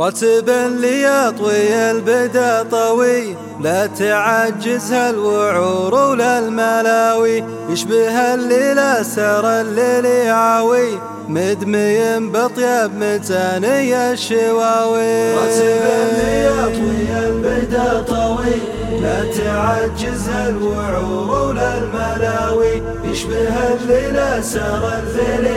رتب اللي يطوي البدا طوي لا تعجزها الوعور ولا الملاوي يشبه الليل سر الليل يعاوي. مدمي بطيب متاني الشواوي. رتب اللي يطوي البدا طوي لا تعجزها الوعور ولا الملاوي يشبه الليل سر الليل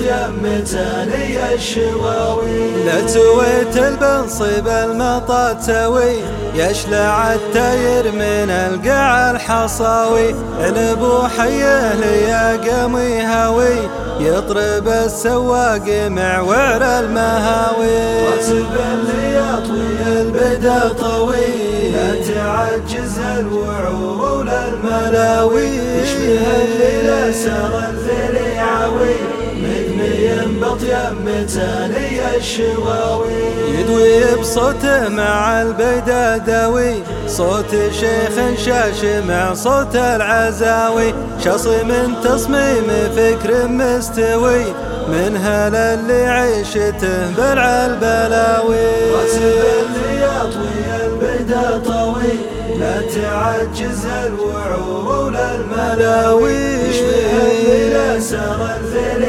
يمتاني الشواوي لا تويت البنصب المطا تسوي يشلع التاير من القاع الحصاوي. الأبو حيه لي قمي هاوي يطرب السواق معور المهاوي. رتب اللي يطوي البدا طويل لا تعجز الوعور ولا الملاوي يشبه الليل سر الليل يعوي ينبط يمتاني الشواوي. يدوي بصوته مع البداداوي صوت شيخ شاش مع صوت العزاوي. شصي من تصميم فكر مستوي. من هل اللي عيشته بلع البلاوي. اللي يطوي البدا طوي. لا تعجز الوعور ولا الملاوي يشبه الليل سر الليل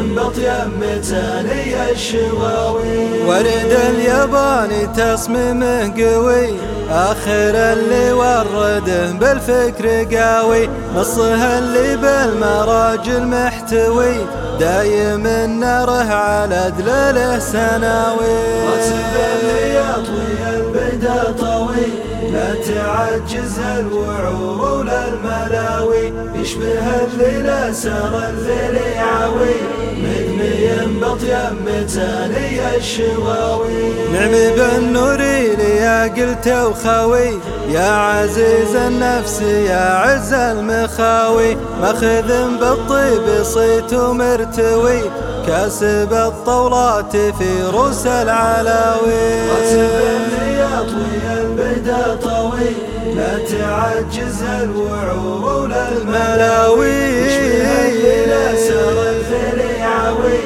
ينبط يمتاني الشواوي. ورد الياباني تصميمه قوي. آخر اللي ورده بالفكر قاوي. نصها اللي بالمراجل محتوي. دايم الناره على دلاله سناوي. رتب اللي يطوي البدا لا تعجز الوعور ولا الملاوي. يشبه الليل سر الليل يعوي. نجم ينبط يمتاني الشواوي. نعم بالنوري يا قلت وخاوي. يا عزيز النفس يا عز المخاوي. مخذ بالطيب صيت مرتوي كاسب الطولات في روس العلاوي. يطوي البدا طوي لا تعجز الوعور ولا الملاوي الليل سر الفيل يعوي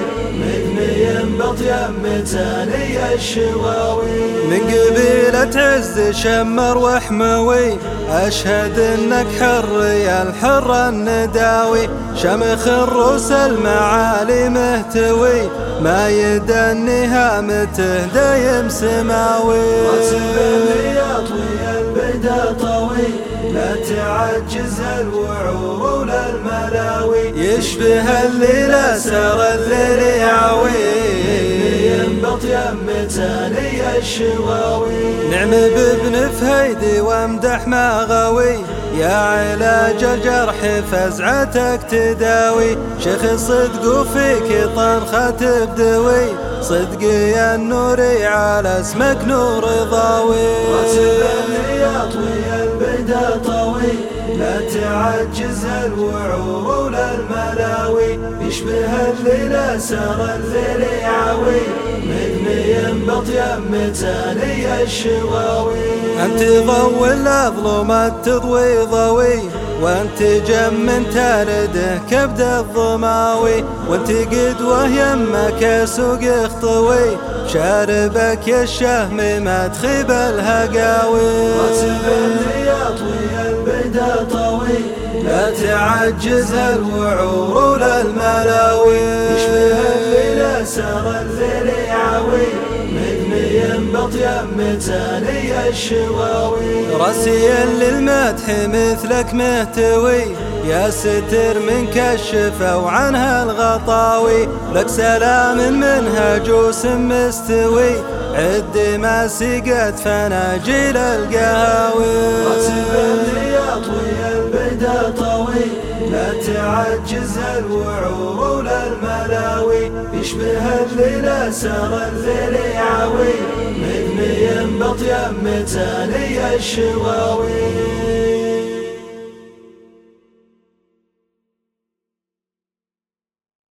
ينبط يمتاني الشواوي من قبيلة عز شمر وحموي أشهد إنك حر يا الحر النداوي. شمخ الروس المعالي مهتوي. ما يدني هامته دايم سماوي. اللي يطوي البدا طوي لا تعجز الوعور ولا الملاوي. يشبه الليل سر الليل يعوي. ينبط يمتاني الشواوي نعم بابن فهيدي وامدح ما غوي يا علاج الجرح فزعتك تداوي. شيخ صدق فيك طنخة تبدوي صدق يا النوري على اسمك نور ضاوي. رتب يطوي البدا طوي لا تعجز الوعور ولا الملاوي. يشبه الليل سر الليل يعوي. نجم ينبط يمتاني الشواوي. أنت ضوء الظلمات تضوي ضوي. وأنت جم تارده كبد الضماوي وأنت قدوة يمك سوق اخطوي شاربك يا الشهم ما تخيب الهقاوي. رتب اللي يطوي البدا طوي لا تعجز الوعور ولا الملاوي يشبه الليل سر الليل يعوي ينبط يمتاني الشواوي رسي للمدح مثلك مهتوي يا ستر من كشف وعنها الغطاوي لك سلام منها جوس مستوي. عد ما سقت فناجيل القهاوي. طوي. لا تعجز الوعور ولا الملاوي. يشبه الليل سر الليل يعوي. نجم ينبط يمتاني الشواوي.